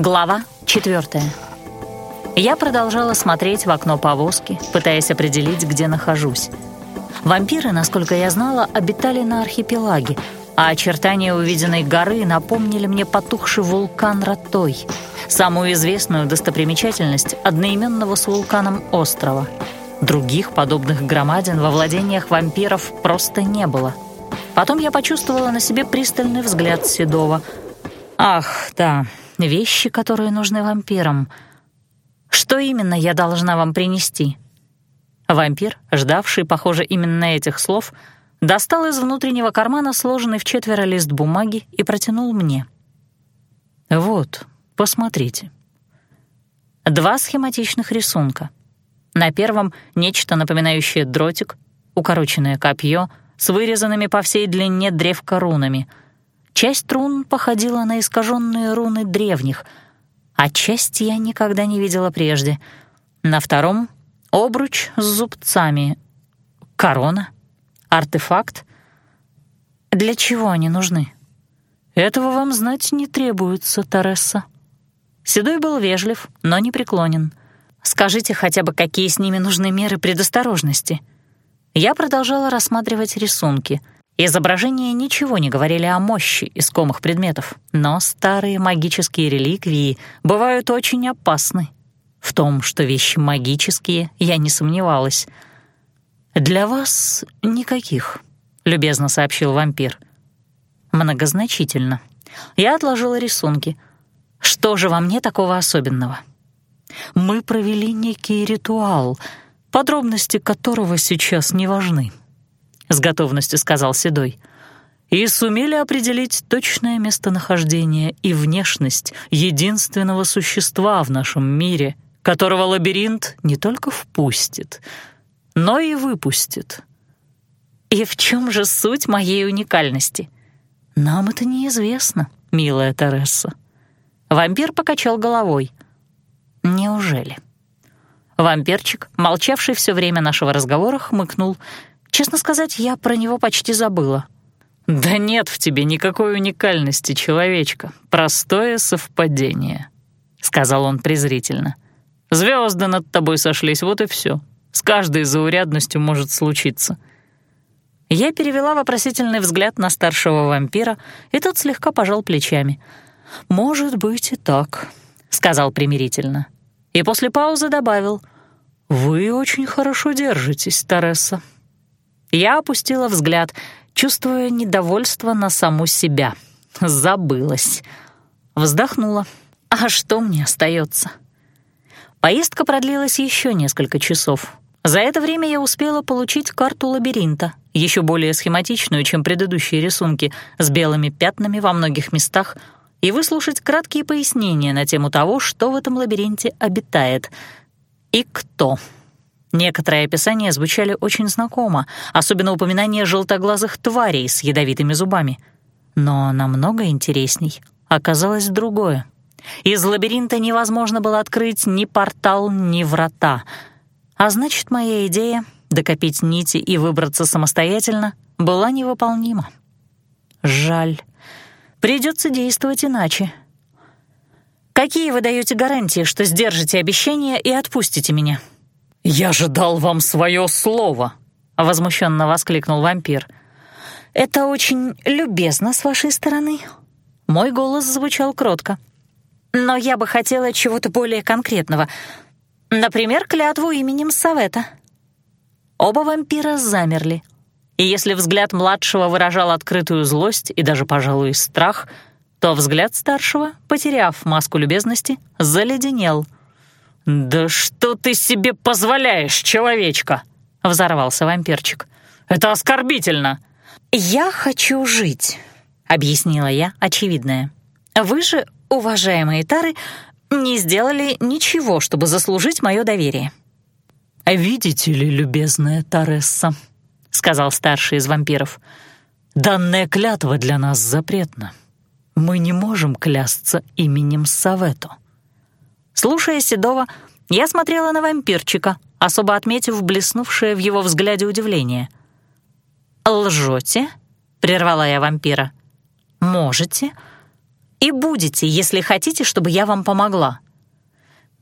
Глава четвертая. Я продолжала смотреть в окно повозки, пытаясь определить, где нахожусь. Вампиры, насколько я знала, обитали на архипелаге, а очертания увиденной горы напомнили мне потухший вулкан Ротой, самую известную достопримечательность одноименного с вулканом острова. Других подобных громадин во владениях вампиров просто не было. Потом я почувствовала на себе пристальный взгляд Седова. «Ах, да, вещи, которые нужны вампирам. Что именно я должна вам принести?» Вампир, ждавший, похоже, именно этих слов, достал из внутреннего кармана сложенный в четверо лист бумаги и протянул мне. «Вот, посмотрите». Два схематичных рисунка. На первом — нечто напоминающее дротик, укороченное копье с вырезанными по всей длине древка рунами — Часть рун походила на искаженные руны древних, а часть я никогда не видела прежде. На втором — обруч с зубцами, корона, артефакт. Для чего они нужны? Этого вам знать не требуется, Тареса. Седой был вежлив, но не преклонен. Скажите хотя бы, какие с ними нужны меры предосторожности. Я продолжала рассматривать рисунки — Изображения ничего не говорили о мощи искомых предметов, но старые магические реликвии бывают очень опасны. В том, что вещи магические, я не сомневалась. «Для вас никаких», — любезно сообщил вампир. Многозначительно. Я отложила рисунки. Что же во мне такого особенного? Мы провели некий ритуал, подробности которого сейчас не важны. — с готовностью сказал Седой. «И сумели определить точное местонахождение и внешность единственного существа в нашем мире, которого лабиринт не только впустит, но и выпустит». «И в чем же суть моей уникальности?» «Нам это неизвестно, милая Тереса». Вампир покачал головой. «Неужели?» Вампирчик, молчавший все время нашего разговора, хмыкнул Честно сказать, я про него почти забыла. «Да нет в тебе никакой уникальности, человечка. Простое совпадение», — сказал он презрительно. «Звезды над тобой сошлись, вот и все. С каждой заурядностью может случиться». Я перевела вопросительный взгляд на старшего вампира, и тот слегка пожал плечами. «Может быть и так», — сказал примирительно. И после паузы добавил. «Вы очень хорошо держитесь, Тареса. Я опустила взгляд, чувствуя недовольство на саму себя. Забылась. Вздохнула. А что мне остается? Поездка продлилась еще несколько часов. За это время я успела получить карту лабиринта, еще более схематичную, чем предыдущие рисунки, с белыми пятнами во многих местах, и выслушать краткие пояснения на тему того, что в этом лабиринте обитает и кто. Некоторые описания звучали очень знакомо, особенно упоминание желтоглазых тварей с ядовитыми зубами. Но намного интересней оказалось другое. Из лабиринта невозможно было открыть ни портал, ни врата. А значит, моя идея — докопить нити и выбраться самостоятельно — была невыполнима. Жаль. Придется действовать иначе. «Какие вы даете гарантии, что сдержите обещание и отпустите меня?» «Я же дал вам свое слово!» — возмущенно воскликнул вампир. «Это очень любезно с вашей стороны». Мой голос звучал кротко. «Но я бы хотела чего-то более конкретного. Например, клятву именем Савета». Оба вампира замерли. И если взгляд младшего выражал открытую злость и даже, пожалуй, страх, то взгляд старшего, потеряв маску любезности, заледенел — «Да что ты себе позволяешь, человечка?» — взорвался вампирчик. «Это оскорбительно!» «Я хочу жить», — объяснила я очевидное. «Вы же, уважаемые Тары, не сделали ничего, чтобы заслужить мое доверие». «Видите ли, любезная Таресса», — сказал старший из вампиров, «данная клятва для нас запретна. Мы не можем клясться именем Савето». Слушая Седова, я смотрела на вампирчика, особо отметив блеснувшее в его взгляде удивление. «Лжете?» — прервала я вампира. «Можете?» И будете, если хотите, чтобы я вам помогла».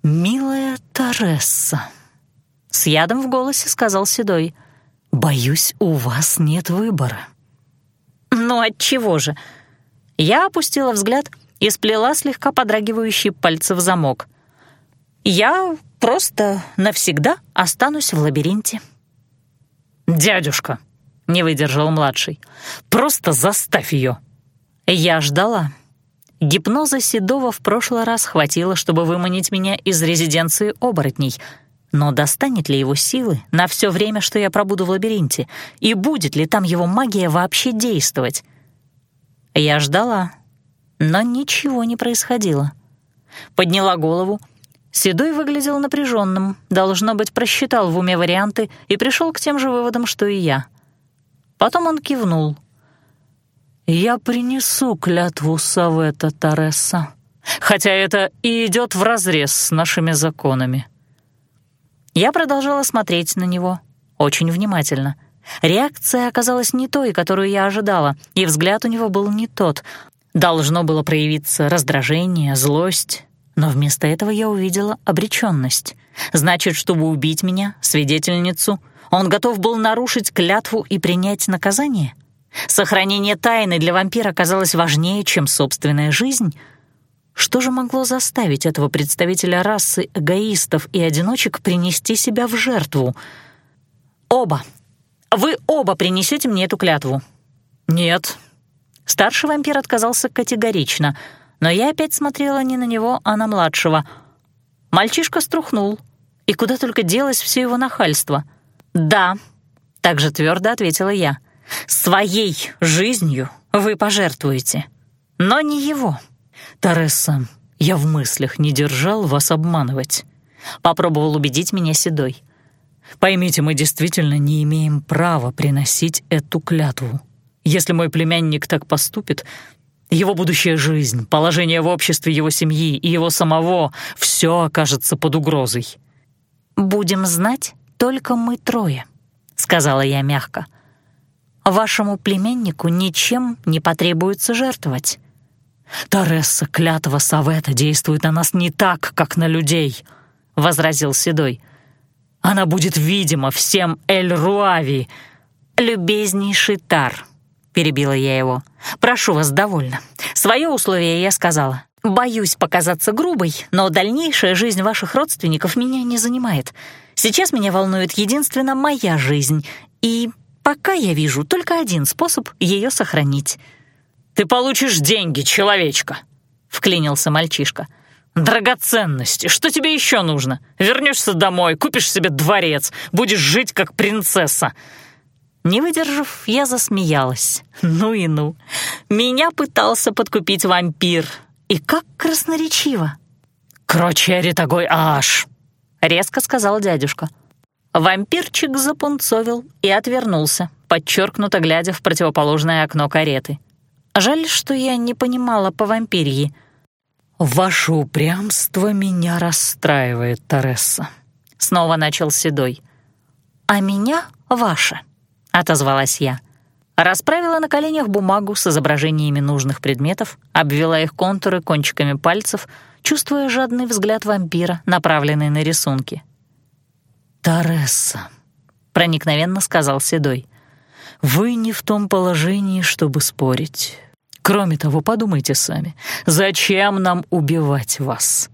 «Милая Таресса», — с ядом в голосе сказал Седой, — «боюсь, у вас нет выбора». «Ну, отчего же?» Я опустила взгляд и сплела слегка подрагивающие пальцы в замок. «Я просто навсегда останусь в лабиринте». «Дядюшка», — не выдержал младший, — «просто заставь ее». Я ждала. Гипноза Седова в прошлый раз хватило, чтобы выманить меня из резиденции оборотней. Но достанет ли его силы на все время, что я пробуду в лабиринте, и будет ли там его магия вообще действовать? Я ждала, но ничего не происходило. Подняла голову. Седой выглядел напряженным, должно быть, просчитал в уме варианты и пришел к тем же выводам, что и я. Потом он кивнул. «Я принесу клятву Савета Тареса, хотя это и идет вразрез с нашими законами». Я продолжала смотреть на него очень внимательно. Реакция оказалась не той, которую я ожидала, и взгляд у него был не тот. Должно было проявиться раздражение, злость, но вместо этого я увидела обреченность. Значит, чтобы убить меня, свидетельницу, он готов был нарушить клятву и принять наказание? Сохранение тайны для вампира казалось важнее, чем собственная жизнь? Что же могло заставить этого представителя расы эгоистов и одиночек принести себя в жертву? Оба. Вы оба принесете мне эту клятву. Нет, Старший вампир отказался категорично, но я опять смотрела не на него, а на младшего. Мальчишка струхнул, и куда только делось все его нахальство. «Да», — также твердо ответила я, — «своей жизнью вы пожертвуете, но не его». «Таресса, я в мыслях не держал вас обманывать», — попробовал убедить меня Седой. «Поймите, мы действительно не имеем права приносить эту клятву. Если мой племянник так поступит, его будущая жизнь, положение в обществе его семьи и его самого — все окажется под угрозой. «Будем знать только мы трое», — сказала я мягко. «Вашему племяннику ничем не потребуется жертвовать». «Таресса, клятва Савета действует на нас не так, как на людей», — возразил Седой. «Она будет видима всем Эль-Руави». «Любезнейший Тар», перебила я его. «Прошу вас, довольно. Свое условие я сказала. Боюсь показаться грубой, но дальнейшая жизнь ваших родственников меня не занимает. Сейчас меня волнует единственно моя жизнь, и пока я вижу только один способ ее сохранить». «Ты получишь деньги, человечка», — вклинился мальчишка. «Драгоценности, что тебе еще нужно? Вернешься домой, купишь себе дворец, будешь жить как принцесса. Не выдержав, я засмеялась. Ну и ну. Меня пытался подкупить вампир. И как красноречиво. «Кроче ретагой аж», — резко сказал дядюшка. Вампирчик запунцовил и отвернулся, подчеркнуто глядя в противоположное окно кареты. Жаль, что я не понимала по вампирьи. «Ваше упрямство меня расстраивает, Таресса», — снова начал Седой. «А меня — ваше», отозвалась я. Расправила на коленях бумагу с изображениями нужных предметов, обвела их контуры кончиками пальцев, чувствуя жадный взгляд вампира, направленный на рисунки. «Таресса», — проникновенно сказал Седой, — «вы не в том положении, чтобы спорить. Кроме того, подумайте сами, зачем нам убивать вас?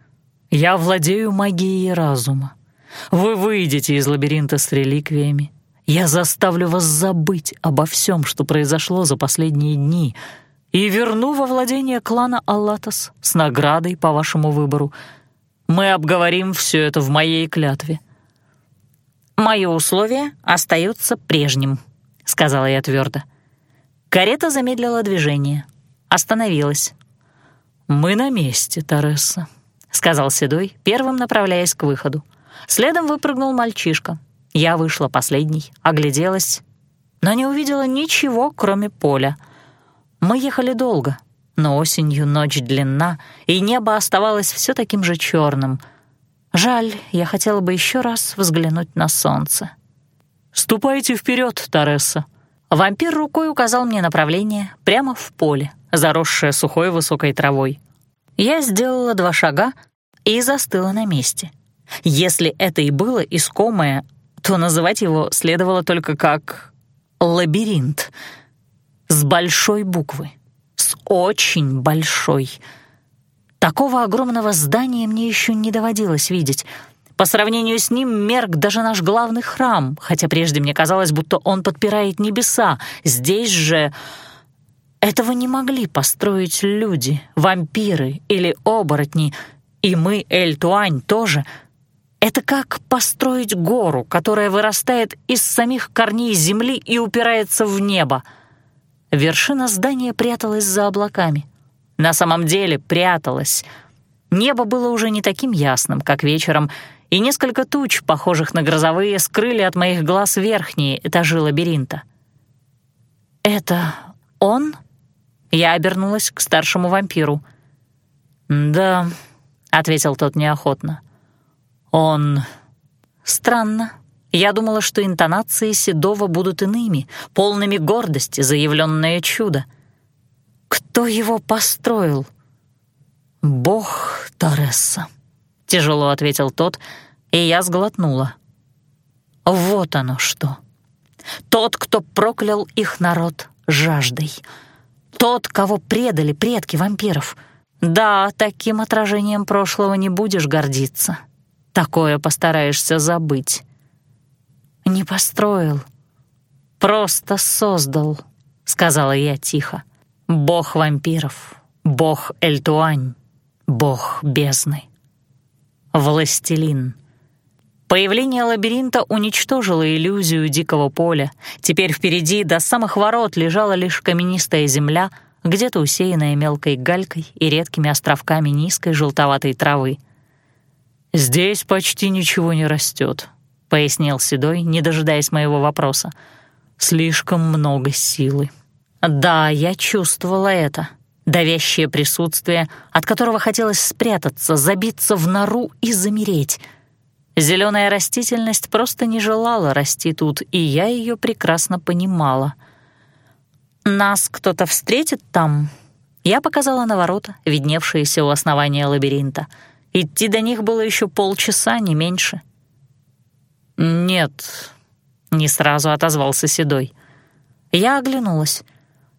Я владею магией разума. Вы выйдете из лабиринта с реликвиями, я заставлю вас забыть обо всем, что произошло за последние дни, и верну во владение клана Аллатос с наградой по вашему выбору. Мы обговорим все это в моей клятве». «Мое условие остается прежним», — сказала я твердо. Карета замедлила движение, остановилась. «Мы на месте, Таресса», — сказал Седой, первым направляясь к выходу. Следом выпрыгнул мальчишка — я вышла последней, огляделась, но не увидела ничего, кроме поля. Мы ехали долго, но осенью ночь длинна, и небо оставалось все таким же черным. Жаль, я хотела бы еще раз взглянуть на солнце. «Ступайте вперед, Тареса!» Вампир рукой указал мне направление прямо в поле, заросшая сухой высокой травой. Я сделала два шага и застыла на месте. Если это и было искомое, то называть его следовало только как «лабиринт» с большой буквы, с очень большой. Такого огромного здания мне еще не доводилось видеть — по сравнению с ним мерк даже наш главный храм, хотя прежде мне казалось, будто он подпирает небеса. Здесь же этого не могли построить люди, вампиры или оборотни, и мы, Эль-Туань, тоже. Это как построить гору, которая вырастает из самих корней земли и упирается в небо. Вершина здания пряталась за облаками. На самом деле пряталась. Небо было уже не таким ясным, как вечером, и несколько туч, похожих на грозовые, скрыли от моих глаз верхние этажи лабиринта. «Это он?» Я обернулась к старшему вампиру. «Да», — ответил тот неохотно. «Он...» «Странно. Я думала, что интонации Седова будут иными, полными гордости, заявленное чудо. Кто его построил?» «Бог Торесса», — тяжело ответил тот, — и я сглотнула. Вот оно что. Тот, кто проклял их народ жаждой. Тот, кого предали предки вампиров. Да, таким отражением прошлого не будешь гордиться. Такое постараешься забыть. Не построил, просто создал, сказала я тихо. Бог вампиров, бог Эльтуань, бог бездны. Властелин — Появление лабиринта уничтожило иллюзию дикого поля. Теперь впереди до самых ворот лежала лишь каменистая земля, где-то усеянная мелкой галькой и редкими островками низкой желтоватой травы. «Здесь почти ничего не растет», — пояснил Седой, не дожидаясь моего вопроса. «Слишком много силы». Да, я чувствовала это. Давящее присутствие, от которого хотелось спрятаться, забиться в нору и замереть — Зеленая растительность просто не желала расти тут, и я ее прекрасно понимала. «Нас кто-то встретит там?» Я показала на ворота, видневшиеся у основания лабиринта. Идти до них было еще полчаса, не меньше. «Нет», — не сразу отозвался Седой. Я оглянулась.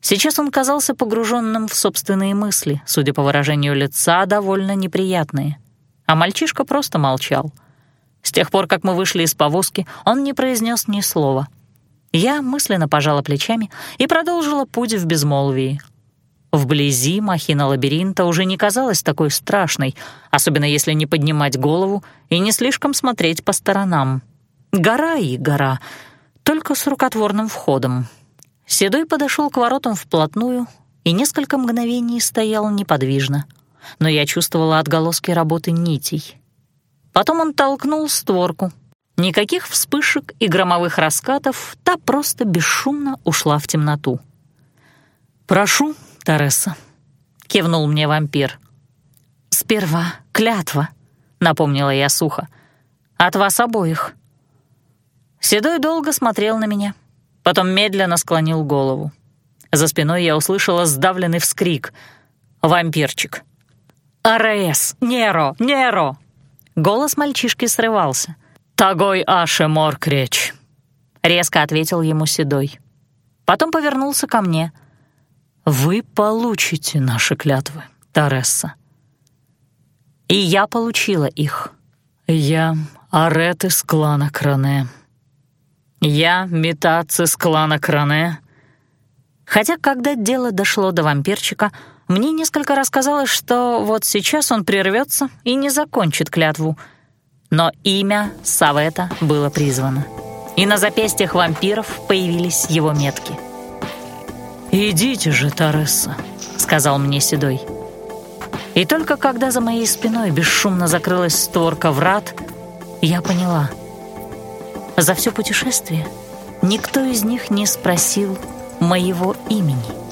Сейчас он казался погруженным в собственные мысли, судя по выражению лица, довольно неприятные. А мальчишка просто молчал — с тех пор, как мы вышли из повозки, он не произнес ни слова. Я мысленно пожала плечами и продолжила путь в безмолвии. Вблизи махина лабиринта уже не казалась такой страшной, особенно если не поднимать голову и не слишком смотреть по сторонам. Гора и гора, только с рукотворным входом. Седой подошел к воротам вплотную и несколько мгновений стоял неподвижно, но я чувствовала отголоски работы нитей — Потом он толкнул створку. Никаких вспышек и громовых раскатов, та просто бесшумно ушла в темноту. «Прошу, Тареса», — кивнул мне вампир. «Сперва клятва», — напомнила я сухо. «От вас обоих». Седой долго смотрел на меня, потом медленно склонил голову. За спиной я услышала сдавленный вскрик. «Вампирчик!» «Араэс! Неро! Неро!» Голос мальчишки срывался. «Тагой аше моркреч», — резко ответил ему Седой. Потом повернулся ко мне. «Вы получите наши клятвы, Таресса». И я получила их. Я Арет из клана Кране. Я Метац из клана Кране. Хотя, когда дело дошло до вампирчика, мне несколько раз казалось, что вот сейчас он прервется и не закончит клятву. Но имя Савета было призвано. И на запястьях вампиров появились его метки. «Идите же, Таресса», — сказал мне Седой. И только когда за моей спиной бесшумно закрылась створка врат, я поняла. За все путешествие никто из них не спросил моего имени.